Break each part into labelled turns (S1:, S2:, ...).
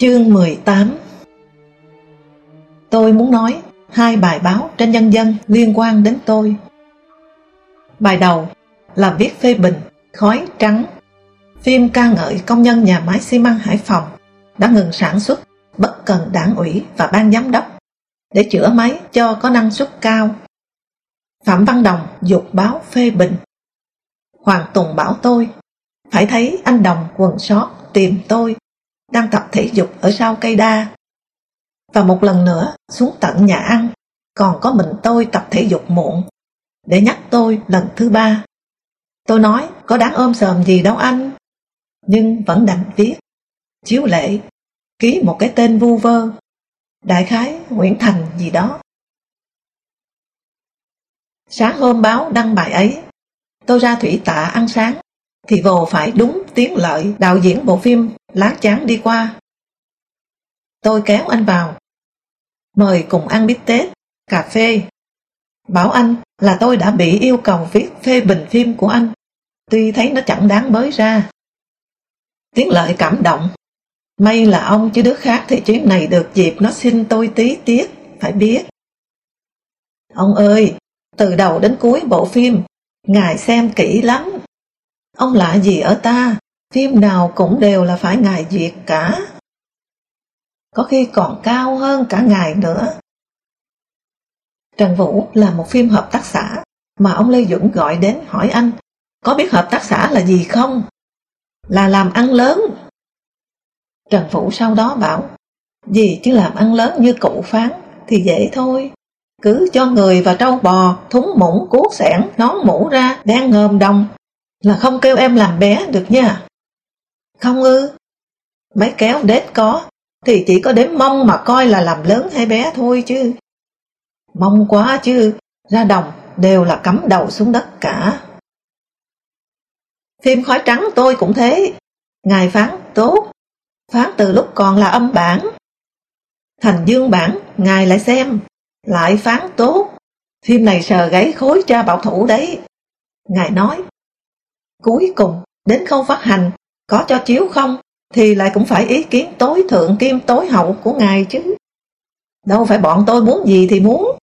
S1: Chương 18 Tôi muốn nói hai bài báo trên nhân dân liên quan đến tôi. Bài đầu là viết phê bình Khói Trắng, phim ca ngợi công nhân nhà máy xi măng Hải Phòng đã ngừng sản xuất bất cần đảng ủy và ban giám đốc để chữa máy cho có năng suất cao. Phạm Văn Đồng dục báo phê bình. Hoàng Tùng bảo tôi, phải thấy anh Đồng quần sót tìm tôi đang tập thể dục ở sau cây đa. Và một lần nữa xuống tận nhà ăn, còn có mình tôi tập thể dục muộn, để nhắc tôi lần thứ ba. Tôi nói, có đáng ôm sờm gì đâu anh, nhưng vẫn đành viết. Chiếu lệ, ký một cái tên vu vơ, đại khái Nguyễn Thành gì đó. Sáng hôm báo đăng bài ấy, tôi ra thủy tạ ăn sáng, thì vồ phải đúng tiếng lợi đạo diễn bộ phim Láng chán đi qua. Tôi kéo anh vào, mời cùng ăn bít tết, cà phê. Bảo anh là tôi đã bị yêu cầu viết phê bình phim của anh, tuy thấy nó chẳng đáng bới ra. Tiếng lợi cảm động, may là ông chứ đứa khác thì chuyến này được dịp nó xin tôi tí tiết, phải biết. Ông ơi, từ đầu đến cuối bộ phim, ngài xem kỹ lắm. Ông lạ gì ở ta, phim nào cũng đều là phải ngài duyệt cả. Có khi còn cao hơn cả ngài nữa. Trần Vũ là một phim hợp tác xã mà ông Lê Dũng gọi đến hỏi anh có biết hợp tác xã là gì không? Là làm ăn lớn. Trần Vũ sau đó bảo gì chứ làm ăn lớn như cụ phán thì dễ thôi. Cứ cho người và trâu bò, thúng mũng cuốc sẻn, nón mũ ra, đang ngơm đồng là không kêu em làm bé được nha. Không ư? Mấy kéo đếm có, thì chỉ có đếm mông mà coi là làm lớn hay bé thôi chứ. Mong quá chứ, ra đồng đều là cắm đầu xuống đất cả. Phim khói trắng tôi cũng thế, ngài phán tốt, phán từ lúc còn là âm bản. Thành dương bản, ngài lại xem, lại phán tốt, phim này sờ gáy khối cha bảo thủ đấy. Ngài nói, cuối cùng đến khâu phát hành, có cho chiếu không thì lại cũng phải ý kiến tối thượng kim tối hậu của ngài chứ. Đâu phải bọn tôi muốn gì thì muốn.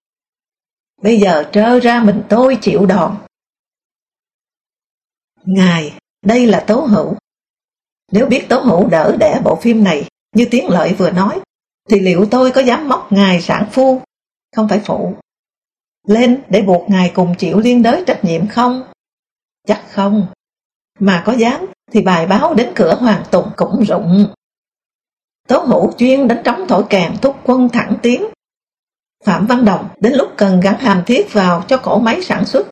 S1: Bây giờ trơ ra mình tôi chịu đòn. Ngài, đây là Tố Hữu. Nếu biết Tố Hữu đỡ đẻ bộ phim này, như Tiến Lợi vừa nói, thì liệu tôi có dám móc ngài sản phu, không phải phụ, lên để buộc ngài cùng chịu liên đới trách nhiệm không? Chắc không. Mà có dám thì bài báo đến cửa Hoàng Tùng cũng rụng. Tố Hữu chuyên đánh trống thổi kèn thúc quân thẳng tiến. Phạm Văn Đồng đến lúc cần gắn hàm thiết vào cho cổ máy sản xuất.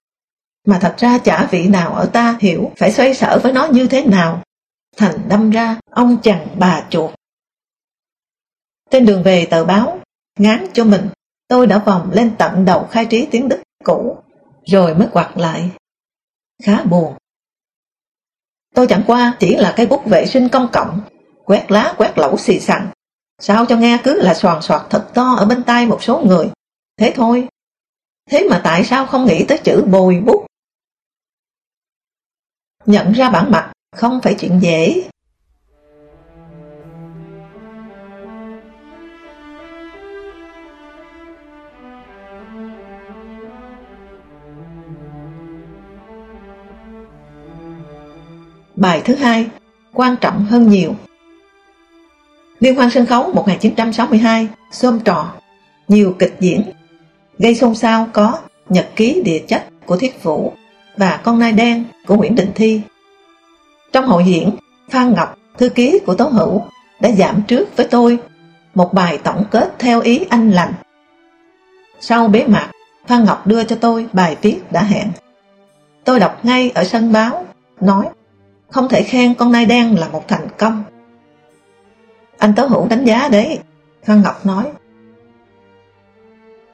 S1: Mà thật ra chả vị nào ở ta hiểu phải xoay sở với nó như thế nào. Thành đâm ra ông chẳng bà chuột. Trên đường về tờ báo, ngán cho mình, tôi đã vòng lên tận đầu khai trí tiếng Đức cũ, rồi mới quặt lại. Khá buồn. Tôi chẳng qua chỉ là cái bút vệ sinh công cộng, quét lá quét lẩu xì xằn. Sao cho nghe cứ là soàn soạt thật to ở bên tai một số người. Thế thôi. Thế mà tại sao không nghĩ tới chữ bồi bút? Nhận ra bản mặt không phải chuyện dễ. Bài thứ hai, quan trọng hơn nhiều. Liên hoan sân khấu 1962, Xôm trò, nhiều kịch diễn. Gây xôn xao có Nhật ký địa chất của Thiết Vũ và Con nai đen của Nguyễn Đình Thi. Trong hội diễn, Phan Ngọc, thư ký của Tố Hữu, đã giảm trước với tôi một bài tổng kết theo ý anh lành. Sau bế mạc, Phan Ngọc đưa cho tôi bài viết đã hẹn. Tôi đọc ngay ở sân báo, nói không thể khen con nai đen là một thành công. Anh Tố Hữu đánh giá đấy, Phan Ngọc nói.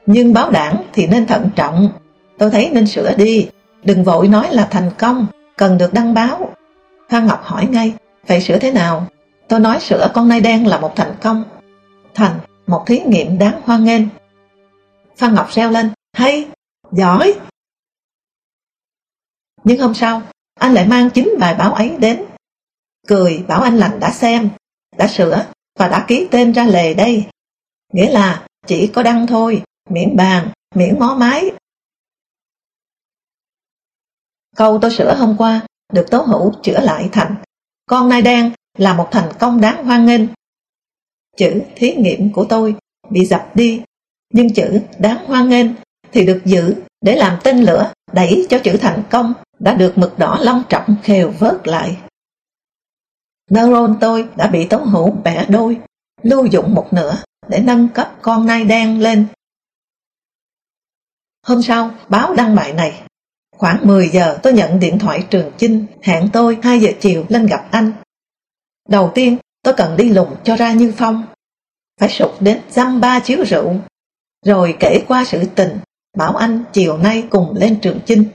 S1: Nhưng báo đảng thì nên thận trọng, tôi thấy nên sửa đi, đừng vội nói là thành công, cần được đăng báo. Phan Ngọc hỏi ngay, phải sửa thế nào? Tôi nói sửa con nai đen là một thành công. Thành, một thí nghiệm đáng hoan nghênh. Phan Ngọc reo lên, hay, giỏi. Nhưng hôm sau, anh lại mang chính bài báo ấy đến. Cười bảo anh lành đã xem, đã sửa và đã ký tên ra lề đây. Nghĩa là chỉ có đăng thôi, miễn bàn, miễn mó máy. Câu tôi sửa hôm qua được Tố Hữu chữa lại thành Con nai đen là một thành công đáng hoan nghênh. Chữ thí nghiệm của tôi bị dập đi, nhưng chữ đáng hoan nghênh thì được giữ để làm tên lửa đẩy cho chữ thành công đã được mực đỏ long trọng khều vớt lại. Neuron tôi đã bị tống hữu bẻ đôi, lưu dụng một nửa để nâng cấp con nai đen lên. Hôm sau, báo đăng bài này. Khoảng 10 giờ tôi nhận điện thoại Trường Chinh hẹn tôi 2 giờ chiều lên gặp anh. Đầu tiên, tôi cần đi lùng cho ra Như Phong. Phải sụt đến dăm ba chiếu rượu. Rồi kể qua sự tình, bảo anh chiều nay cùng lên Trường Chinh.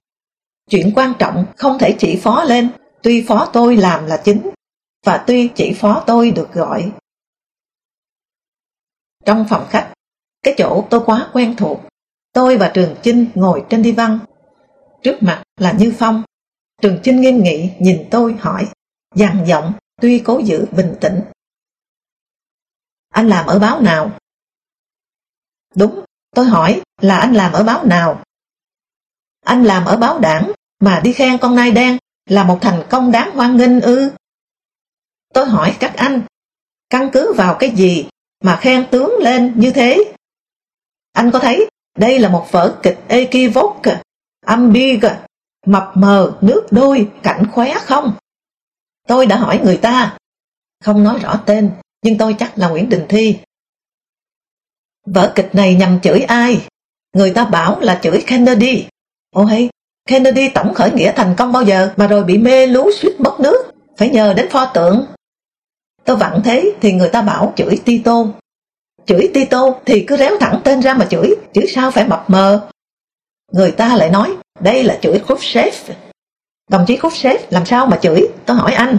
S1: Chuyện quan trọng không thể chỉ phó lên, tuy phó tôi làm là chính, và tuy chỉ phó tôi được gọi. Trong phòng khách, cái chỗ tôi quá quen thuộc, tôi và Trường Chinh ngồi trên đi văn. Trước mặt là Như Phong. Trường Chinh nghiêm nghị nhìn tôi hỏi, dằn giọng tuy cố giữ bình tĩnh. Anh làm ở báo nào? Đúng, tôi hỏi là anh làm ở báo nào? Anh làm ở báo đảng mà đi khen con nai đen là một thành công đáng hoan nghênh ư. Tôi hỏi các anh, căn cứ vào cái gì mà khen tướng lên như thế? Anh có thấy đây là một vở kịch equivoque, ambig mập mờ, nước đôi, cảnh khóe không? Tôi đã hỏi người ta, không nói rõ tên, nhưng tôi chắc là Nguyễn Đình Thi. Vở kịch này nhằm chửi ai? Người ta bảo là chửi Kennedy. Ô hay, Kennedy tổng khởi nghĩa thành công bao giờ mà rồi bị mê lú suýt mất nước, phải nhờ đến pho tượng. Tôi vặn thế thì người ta bảo chửi Tito. Chửi Tito thì cứ réo thẳng tên ra mà chửi, chứ sao phải mập mờ. Người ta lại nói, đây là chửi Khrushchev. Đồng chí Khrushchev làm sao mà chửi, tôi hỏi anh.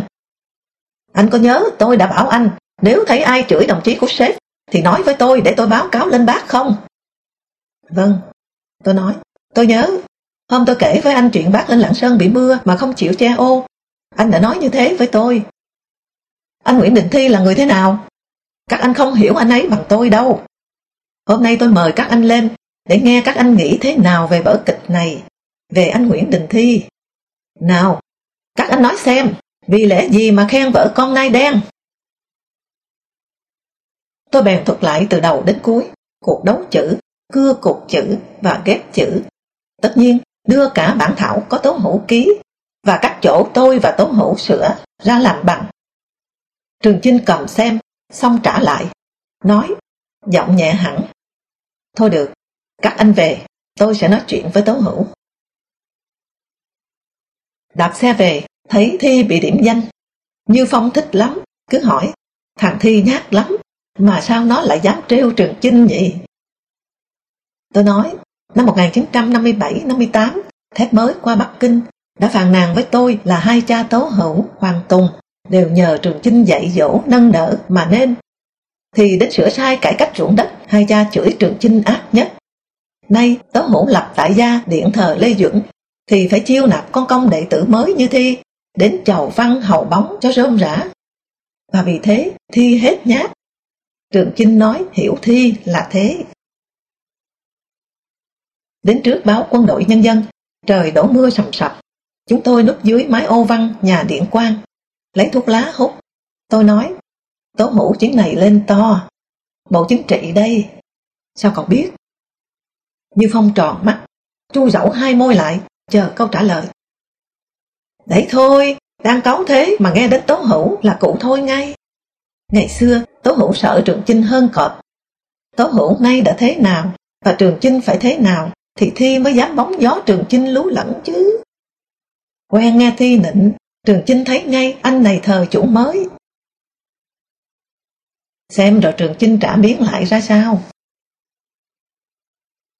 S1: Anh có nhớ tôi đã bảo anh, nếu thấy ai chửi đồng chí Khrushchev thì nói với tôi để tôi báo cáo lên bác không? Vâng, tôi nói, tôi nhớ Hôm tôi kể với anh chuyện bác lên Lạng Sơn bị mưa mà không chịu che ô. Anh đã nói như thế với tôi. Anh Nguyễn Đình Thi là người thế nào? Các anh không hiểu anh ấy bằng tôi đâu. Hôm nay tôi mời các anh lên để nghe các anh nghĩ thế nào về vở kịch này, về anh Nguyễn Đình Thi. Nào, các anh nói xem, vì lẽ gì mà khen vợ con nai đen? Tôi bèn thuật lại từ đầu đến cuối, cuộc đấu chữ, cưa cục chữ và ghép chữ. Tất nhiên, đưa cả bản thảo có tố hữu ký và các chỗ tôi và tố hữu sửa ra làm bằng. Trường Chinh cầm xem, xong trả lại, nói, giọng nhẹ hẳn. Thôi được, các anh về, tôi sẽ nói chuyện với tố hữu. Đạp xe về, thấy Thi bị điểm danh. Như Phong thích lắm, cứ hỏi, thằng Thi nhát lắm, mà sao nó lại dám trêu Trường Chinh vậy? Tôi nói, Năm 1957-58, thép mới qua Bắc Kinh đã phàn nàn với tôi là hai cha tố hữu Hoàng Tùng đều nhờ Trường Chinh dạy dỗ nâng đỡ mà nên. Thì đến sửa sai cải cách ruộng đất, hai cha chửi Trường Chinh ác nhất. Nay tố hữu lập tại gia điện thờ Lê Duẩn thì phải chiêu nạp con công đệ tử mới như Thi đến chầu văn hậu bóng cho rơm rã. Và vì thế Thi hết nhát. Trường Chinh nói hiểu Thi là thế. Đến trước báo quân đội nhân dân, trời đổ mưa sầm sập. Chúng tôi núp dưới mái ô văn nhà điện quan, lấy thuốc lá hút. Tôi nói, tố hữu chuyến này lên to, bộ chính trị đây. Sao còn biết? Như phong tròn mắt, chu dẫu hai môi lại, chờ câu trả lời. Đấy thôi, đang cáu thế mà nghe đến tố hữu là cụ thôi ngay. Ngày xưa, tố hữu sợ trường chinh hơn cọp. Tố hữu nay đã thế nào, và trường chinh phải thế nào thì Thi mới dám bóng gió trường chinh lú lẫn chứ. Quen nghe thi nịnh, Trường Chinh thấy ngay anh này thờ chủ mới. Xem rồi Trường Chinh trả biến lại ra sao.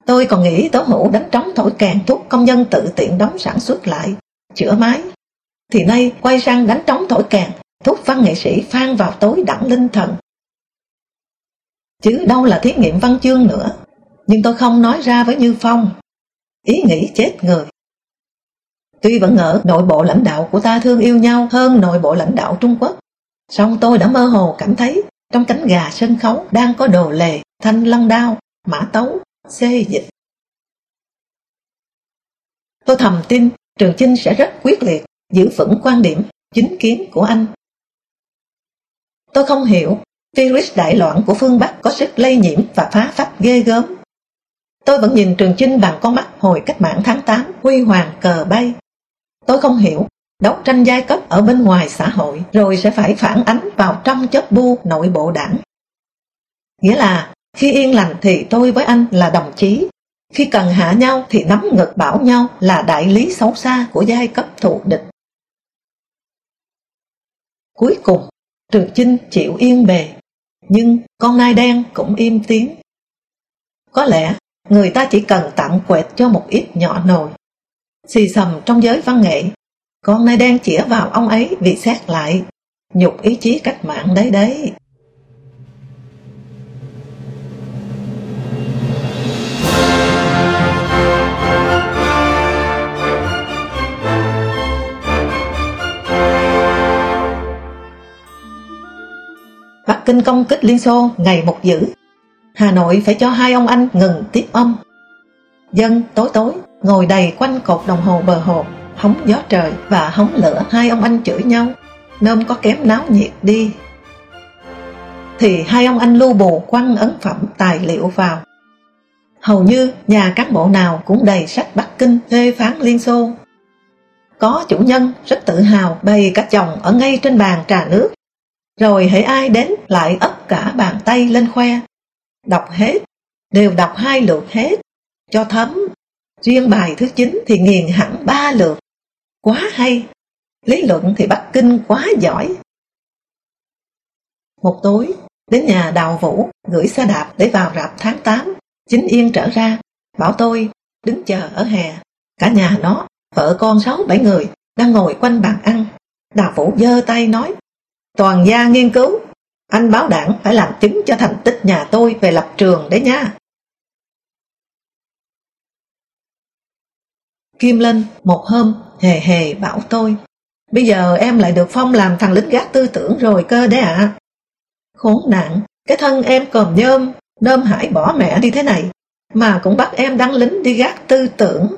S1: Tôi còn nghĩ Tố Hữu đánh trống thổi kèn thúc công nhân tự tiện đóng sản xuất lại, chữa máy. Thì nay quay sang đánh trống thổi kèn thúc văn nghệ sĩ phan vào tối đẳng linh thần. Chứ đâu là thí nghiệm văn chương nữa. Nhưng tôi không nói ra với Như Phong. Ý nghĩ chết người. Tuy vẫn ngỡ nội bộ lãnh đạo của ta thương yêu nhau hơn nội bộ lãnh đạo Trung Quốc, song tôi đã mơ hồ cảm thấy trong cánh gà sân khấu đang có đồ lề, thanh lăng đao, mã tấu, xê dịch. Tôi thầm tin Trường Chinh sẽ rất quyết liệt, giữ vững quan điểm, chính kiến của anh. Tôi không hiểu virus đại loạn của phương Bắc có sức lây nhiễm và phá phách ghê gớm. Tôi vẫn nhìn Trường Chinh bằng con mắt hồi cách mạng tháng 8, huy hoàng cờ bay. Tôi không hiểu, đấu tranh giai cấp ở bên ngoài xã hội rồi sẽ phải phản ánh vào trong chất bu nội bộ đảng. Nghĩa là khi yên lành thì tôi với anh là đồng chí, khi cần hạ nhau thì nắm ngực bảo nhau là đại lý xấu xa của giai cấp thù địch. Cuối cùng, Trường Chinh chịu yên bề, nhưng con nai đen cũng im tiếng. Có lẽ người ta chỉ cần tạm quẹt cho một ít nhỏ nồi. Xì sầm trong giới văn nghệ, con nay đang chĩa vào ông ấy vì xét lại, nhục ý chí cách mạng đấy đấy. Bắc Kinh công kích Liên Xô ngày một dữ. Hà Nội phải cho hai ông anh ngừng tiếp âm. Dân tối tối ngồi đầy quanh cột đồng hồ bờ hồ, hóng gió trời và hóng lửa hai ông anh chửi nhau, nôm có kém náo nhiệt đi. Thì hai ông anh lưu bù quăng ấn phẩm tài liệu vào. Hầu như nhà cán bộ nào cũng đầy sách Bắc Kinh phê phán Liên Xô. Có chủ nhân rất tự hào bày cả chồng ở ngay trên bàn trà nước rồi hãy ai đến lại ấp cả bàn tay lên khoe. Đọc hết, đều đọc hai lượt hết, cho thấm. Riêng bài thứ 9 thì nghiền hẳn ba lượt. Quá hay, lý luận thì Bắc Kinh quá giỏi. Một tối, đến nhà Đào Vũ gửi xe đạp để vào rạp tháng 8, chính yên trở ra, bảo tôi đứng chờ ở hè. Cả nhà nó, vợ con sáu bảy người, đang ngồi quanh bàn ăn. Đào Vũ giơ tay nói, Toàn gia nghiên cứu, anh báo đảng phải làm chứng cho thành tích nhà tôi về lập trường đấy nha. Kim Linh một hôm hề hề bảo tôi, bây giờ em lại được phong làm thằng lính gác tư tưởng rồi cơ đấy ạ. À. Khốn nạn, cái thân em còm nhôm, nôm hải bỏ mẹ đi thế này, mà cũng bắt em đăng lính đi gác tư tưởng.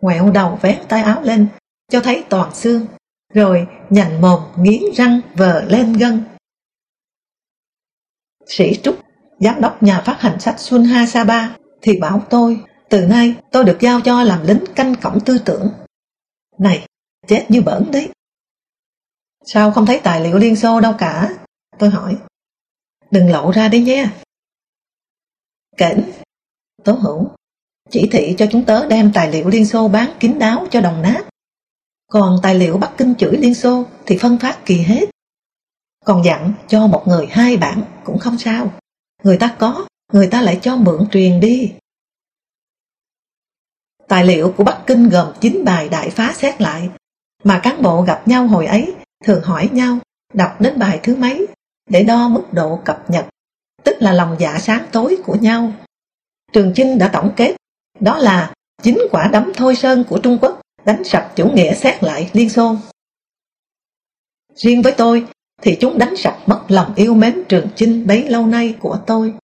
S1: Ngoẹo đầu vén tay áo lên, cho thấy toàn xương, rồi nhành mồm nghiến răng vờ lên gân. Sĩ Trúc, giám đốc nhà phát hành sách Xuân Ha Sapa, thì bảo tôi, từ nay tôi được giao cho làm lính canh cổng tư tưởng. Này, chết như bẩn đấy. Sao không thấy tài liệu Liên Xô đâu cả? Tôi hỏi. Đừng lộ ra đi nhé. cảnh Tố Hữu, chỉ thị cho chúng tớ đem tài liệu Liên Xô bán kín đáo cho đồng nát. Còn tài liệu Bắc Kinh chửi Liên Xô thì phân phát kỳ hết. Còn dặn cho một người hai bản cũng không sao. Người ta có, người ta lại cho mượn truyền đi. Tài liệu của Bắc Kinh gồm 9 bài đại phá xét lại, mà cán bộ gặp nhau hồi ấy thường hỏi nhau đọc đến bài thứ mấy để đo mức độ cập nhật, tức là lòng dạ sáng tối của nhau. Trường Chinh đã tổng kết, đó là chính quả đấm thôi sơn của Trung Quốc đánh sập chủ nghĩa xét lại Liên Xô. Riêng với tôi thì chúng đánh sập mất lòng yêu mến trường chinh bấy lâu nay của tôi.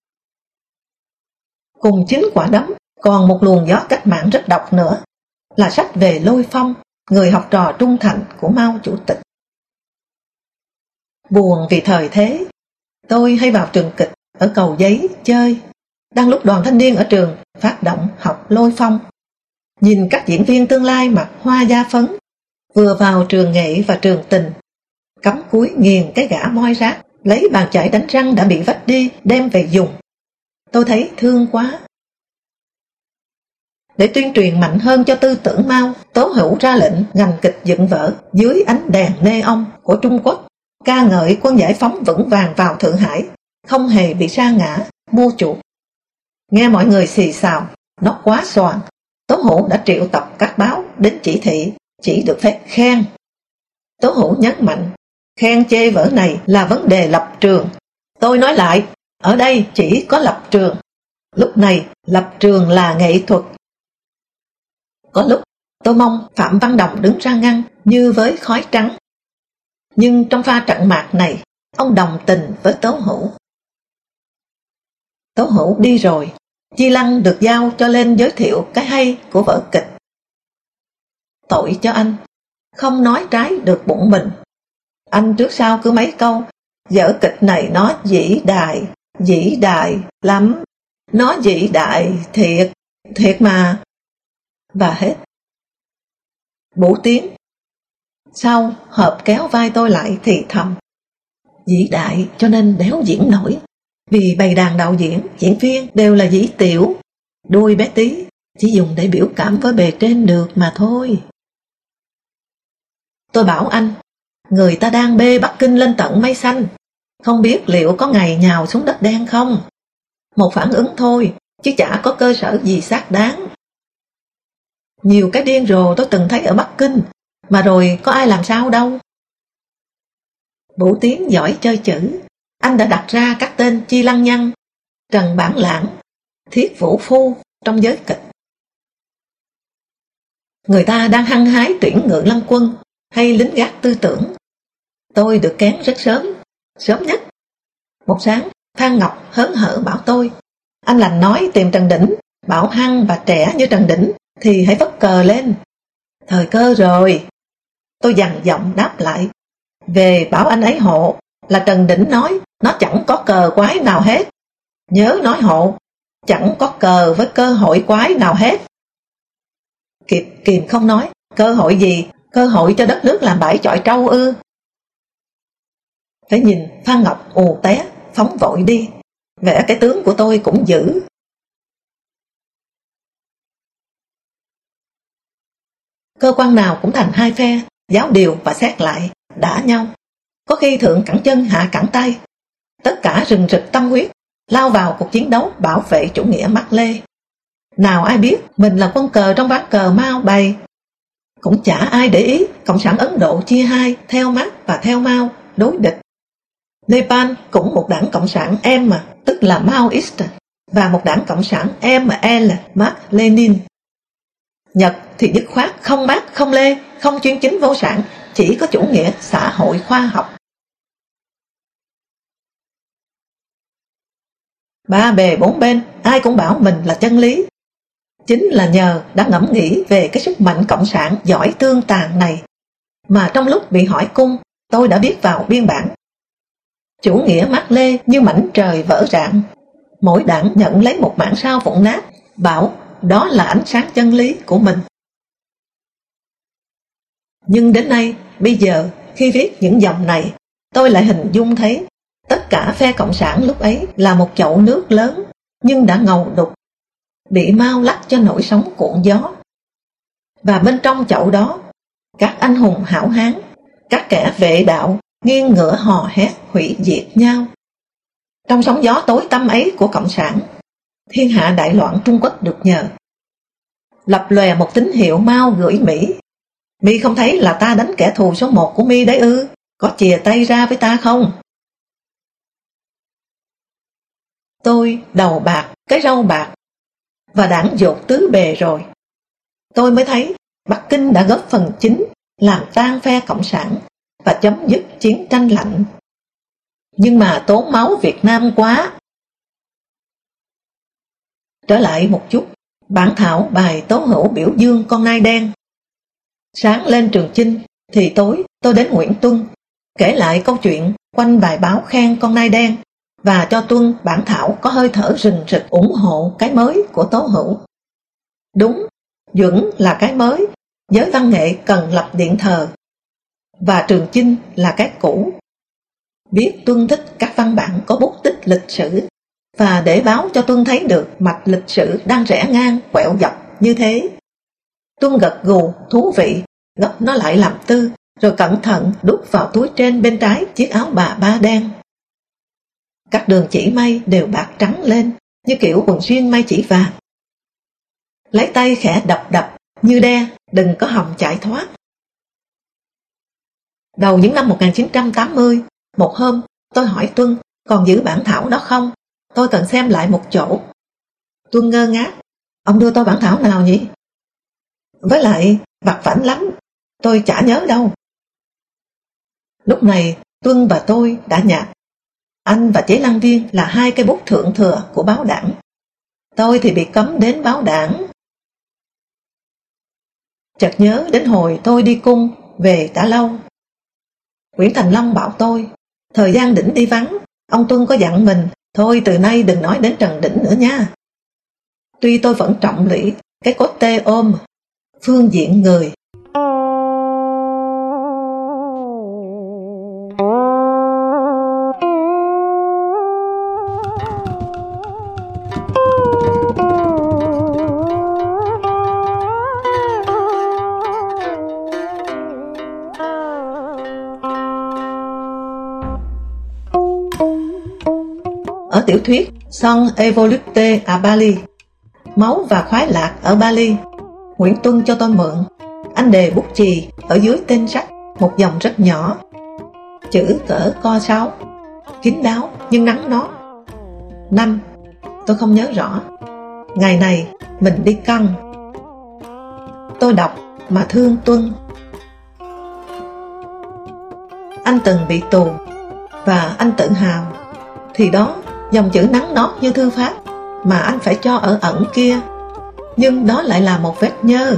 S1: Cùng chính quả đấm còn một luồng gió cách mạng rất độc nữa là sách về Lôi Phong, người học trò trung thành của Mao Chủ tịch. Buồn vì thời thế, tôi hay vào trường kịch ở cầu giấy chơi, đang lúc đoàn thanh niên ở trường phát động học Lôi Phong Nhìn các diễn viên tương lai mặc hoa da phấn, vừa vào trường nghệ và trường tình, cắm cúi nghiền cái gã moi rác, lấy bàn chải đánh răng đã bị vách đi, đem về dùng. Tôi thấy thương quá. Để tuyên truyền mạnh hơn cho tư tưởng Mao, Tố Hữu ra lệnh ngành kịch dựng vở dưới ánh đèn nê ông của Trung Quốc, ca ngợi quân giải phóng vững vàng vào Thượng Hải, không hề bị sa ngã, mua chuộc. Nghe mọi người xì xào, nó quá soàn, Tố Hữu đã triệu tập các báo đến chỉ thị, chỉ được phép khen. Tố Hữu nhấn mạnh, khen chê vở này là vấn đề lập trường. Tôi nói lại, ở đây chỉ có lập trường. Lúc này, lập trường là nghệ thuật. Có lúc, tôi mong Phạm Văn Đồng đứng ra ngăn như với khói trắng. Nhưng trong pha trận mạc này, ông đồng tình với Tố Hữu. Tố Hữu đi rồi, Chi Lăng được giao cho lên giới thiệu cái hay của vở kịch. Tội cho anh, không nói trái được bụng mình. Anh trước sau cứ mấy câu, dở kịch này nó dĩ đại dĩ đại lắm. Nó dĩ đại thiệt, thiệt mà. Và hết. bủ tiếng. Sau hợp kéo vai tôi lại thì thầm. Dĩ đại cho nên đéo diễn nổi. Vì bày đàn đạo diễn, diễn viên đều là dĩ tiểu. Đuôi bé tí chỉ dùng để biểu cảm với bề trên được mà thôi. Tôi bảo anh, người ta đang bê Bắc Kinh lên tận mây xanh. Không biết liệu có ngày nhào xuống đất đen không? Một phản ứng thôi, chứ chả có cơ sở gì xác đáng. Nhiều cái điên rồ tôi từng thấy ở Bắc Kinh, mà rồi có ai làm sao đâu. Vũ Tiến giỏi chơi chữ, anh đã đặt ra các tên Chi Lăng Nhân, Trần Bản Lãng, Thiết Vũ Phu trong giới kịch. Người ta đang hăng hái tuyển ngựa lăng quân hay lính gác tư tưởng. Tôi được kén rất sớm, sớm nhất. Một sáng, Phan Ngọc hớn hở bảo tôi, anh lành nói tìm Trần Đỉnh, bảo hăng và trẻ như Trần Đỉnh thì hãy vất cờ lên. Thời cơ rồi. Tôi dằn giọng đáp lại, về bảo anh ấy hộ là Trần Đỉnh nói nó chẳng có cờ quái nào hết. Nhớ nói hộ, chẳng có cờ với cơ hội quái nào hết. Kiệt kìm không nói, cơ hội gì, cơ hội cho đất nước làm bãi chọi trâu ư. Phải nhìn Phan Ngọc ù té, phóng vội đi, vẽ cái tướng của tôi cũng dữ. Cơ quan nào cũng thành hai phe, giáo điều và xét lại, đã nhau. Có khi thượng cẳng chân hạ cẳng tay. Tất cả rừng rực tâm huyết, lao vào cuộc chiến đấu bảo vệ chủ nghĩa mắc Lê. Nào ai biết mình là quân cờ trong ván cờ Mao bày. Cũng chả ai để ý Cộng sản Ấn Độ chia hai theo Mác và theo Mao đối địch. Nepal cũng một đảng Cộng sản M à, tức là Maoist và một đảng Cộng sản ML e Mark Lenin. Nhật thì dứt khoát không Mark không Lê, không chuyên chính vô sản, chỉ có chủ nghĩa xã hội khoa học. Ba bề bốn bên, ai cũng bảo mình là chân lý. Chính là nhờ đã ngẫm nghĩ về cái sức mạnh cộng sản giỏi tương tàn này, mà trong lúc bị hỏi cung, tôi đã viết vào biên bản. Chủ nghĩa mát lê như mảnh trời vỡ rạn, mỗi đảng nhận lấy một mảng sao vụn nát, bảo đó là ánh sáng chân lý của mình. Nhưng đến nay, bây giờ, khi viết những dòng này, tôi lại hình dung thấy Tất cả phe Cộng sản lúc ấy là một chậu nước lớn, nhưng đã ngầu đục, bị mau lắc cho nổi sóng cuộn gió. Và bên trong chậu đó, các anh hùng hảo hán, các kẻ vệ đạo, nghiêng ngửa hò hét hủy diệt nhau. Trong sóng gió tối tăm ấy của Cộng sản, thiên hạ đại loạn Trung Quốc được nhờ. Lập lòe một tín hiệu mau gửi Mỹ. Mi không thấy là ta đánh kẻ thù số một của Mi đấy ư? Có chìa tay ra với ta không? Tôi đầu bạc, cái râu bạc và đảng dột tứ bề rồi. Tôi mới thấy Bắc Kinh đã góp phần chính làm tan phe Cộng sản và chấm dứt chiến tranh lạnh. Nhưng mà tốn máu Việt Nam quá. Trở lại một chút, bản thảo bài tố hữu biểu dương con nai đen. Sáng lên trường chinh, thì tối tôi đến Nguyễn Tuân, kể lại câu chuyện quanh bài báo khen con nai đen và cho Tuân bản thảo có hơi thở rừng rực ủng hộ cái mới của Tố Hữu. Đúng, Duẩn là cái mới, giới văn nghệ cần lập điện thờ, và Trường Chinh là cái cũ. Biết Tuân thích các văn bản có bút tích lịch sử, và để báo cho Tuân thấy được mạch lịch sử đang rẽ ngang, quẹo dọc như thế. Tuân gật gù, thú vị, gấp nó lại làm tư, rồi cẩn thận đút vào túi trên bên trái chiếc áo bà ba đen. Các đường chỉ may đều bạc trắng lên, như kiểu quần xuyên may chỉ vàng. Lấy tay khẽ đập đập, như đe, đừng có hòng chạy thoát. Đầu những năm 1980, một hôm tôi hỏi Tuân còn giữ bản thảo đó không? Tôi cần xem lại một chỗ. Tuân ngơ ngác. Ông đưa tôi bản thảo nào nhỉ? Với lại, vặt vảnh lắm. Tôi chả nhớ đâu. Lúc này, Tuân và tôi đã nhạt. Anh và chế lăng viên là hai cây bút thượng thừa của báo đảng. Tôi thì bị cấm đến báo đảng. Chợt nhớ đến hồi tôi đi cung, về đã lâu. Nguyễn Thành Long bảo tôi, thời gian đỉnh đi vắng, ông Tuân có dặn mình, thôi từ nay đừng nói đến Trần Đỉnh nữa nha. Tuy tôi vẫn trọng lĩ cái cốt tê ôm, phương diện người. Thuyết Son Evolute à Bali. Máu và khoái lạc ở Bali. Nguyễn Tuân cho tôi mượn. Anh đề bút chì ở dưới tên sách, Một dòng rất nhỏ. Chữ cỡ co sáu Kín đáo nhưng nắng nó. Năm, Tôi không nhớ rõ. Ngày này, mình đi căng. Tôi đọc mà thương Tuân. Anh từng bị tù Và anh tự hào. Thì đó dòng chữ nắng nót như thư pháp mà anh phải cho ở ẩn kia. Nhưng đó lại là một vết nhơ.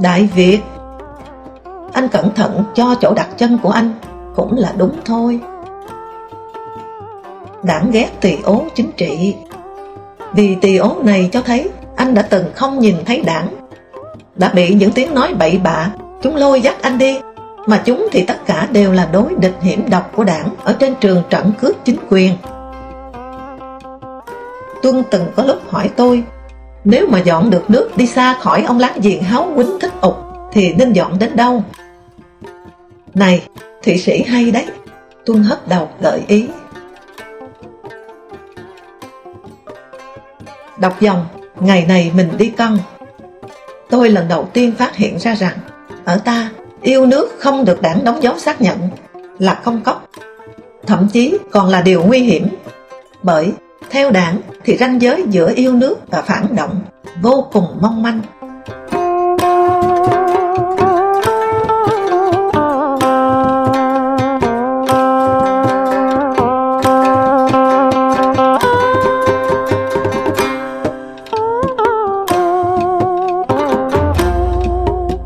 S1: Đại việt, anh cẩn thận cho chỗ đặt chân của anh cũng là đúng thôi. Đảng ghét tỳ ố chính trị. Vì tỳ ố này cho thấy anh đã từng không nhìn thấy đảng, đã bị những tiếng nói bậy bạ, chúng lôi dắt anh đi. Mà chúng thì tất cả đều là đối địch hiểm độc của đảng ở trên trường trận cướp chính quyền. Tuân từng có lúc hỏi tôi, Nếu mà dọn được nước đi xa khỏi ông láng giềng háo quýnh thích ục, Thì nên dọn đến đâu? Này Thụy sĩ hay đấy, Tuân hất đầu gợi ý. Đọc dòng, Ngày này mình đi cân Tôi lần đầu tiên phát hiện ra rằng, Ở ta, Yêu nước không được đảng đóng dấu xác nhận, Là không cốc Thậm chí còn là điều nguy hiểm, Bởi theo đảng thì ranh giới giữa yêu nước và phản động vô cùng mong manh.